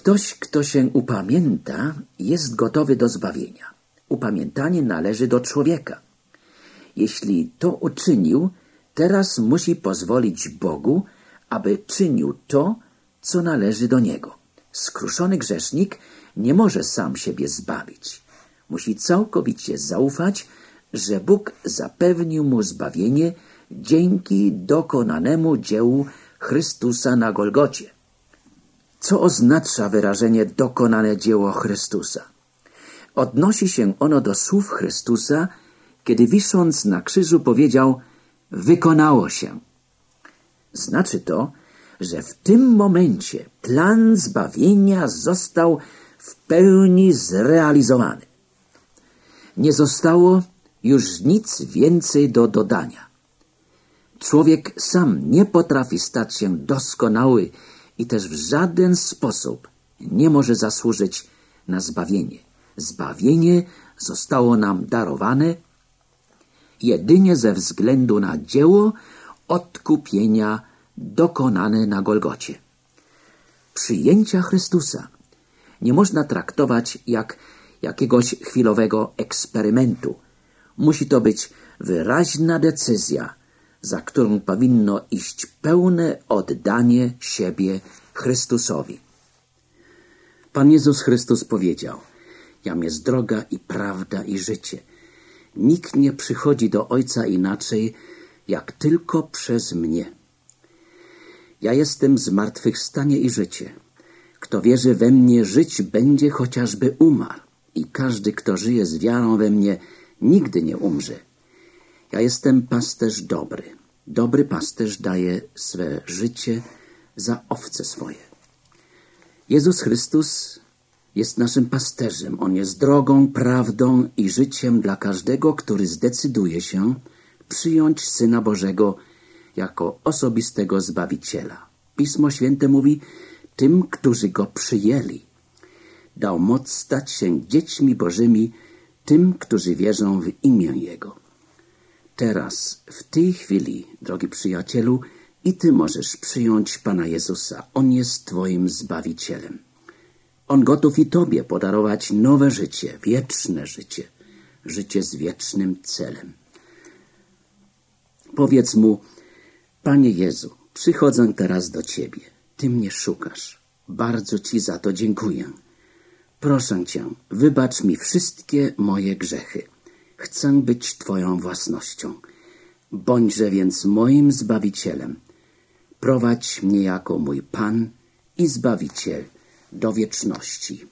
Ktoś, kto się upamięta, jest gotowy do zbawienia. Upamiętanie należy do człowieka. Jeśli to uczynił, teraz musi pozwolić Bogu, aby czynił to, co należy do Niego. Skruszony grzesznik nie może sam siebie zbawić. Musi całkowicie zaufać, że Bóg zapewnił mu zbawienie dzięki dokonanemu dziełu Chrystusa na Golgocie. Co oznacza wyrażenie dokonane dzieło Chrystusa? Odnosi się ono do słów Chrystusa, kiedy wisząc na krzyżu powiedział wykonało się. Znaczy to, że w tym momencie plan zbawienia został w pełni zrealizowany. Nie zostało już nic więcej do dodania. Człowiek sam nie potrafi stać się doskonały i też w żaden sposób nie może zasłużyć na zbawienie. Zbawienie zostało nam darowane jedynie ze względu na dzieło odkupienia dokonane na Golgocie. Przyjęcia Chrystusa nie można traktować jak jakiegoś chwilowego eksperymentu. Musi to być wyraźna decyzja, za którą powinno iść pełne oddanie siebie Chrystusowi. Pan Jezus Chrystus powiedział: Jam jest droga i prawda i życie. Nikt nie przychodzi do Ojca inaczej, jak tylko przez mnie. Ja jestem zmartwychwstanie i życie. Kto wierzy we mnie, żyć będzie, chociażby umarł. I każdy, kto żyje z wiarą we mnie, nigdy nie umrze. Ja jestem pasterz dobry. Dobry pasterz daje swe życie za owce swoje. Jezus Chrystus jest naszym pasterzem. On jest drogą, prawdą i życiem dla każdego, który zdecyduje się przyjąć Syna Bożego jako osobistego Zbawiciela. Pismo Święte mówi, tym, którzy Go przyjęli, dał moc stać się dziećmi Bożymi, tym, którzy wierzą w imię Jego. Teraz, w tej chwili, drogi przyjacielu, i Ty możesz przyjąć Pana Jezusa. On jest Twoim Zbawicielem. On gotów i Tobie podarować nowe życie, wieczne życie, życie z wiecznym celem. Powiedz Mu, Panie Jezu, przychodzę teraz do Ciebie. Ty mnie szukasz. Bardzo Ci za to dziękuję. Proszę Cię, wybacz mi wszystkie moje grzechy. Chcę być Twoją własnością. Bądźże więc moim Zbawicielem. Prowadź mnie jako mój Pan i Zbawiciel do wieczności.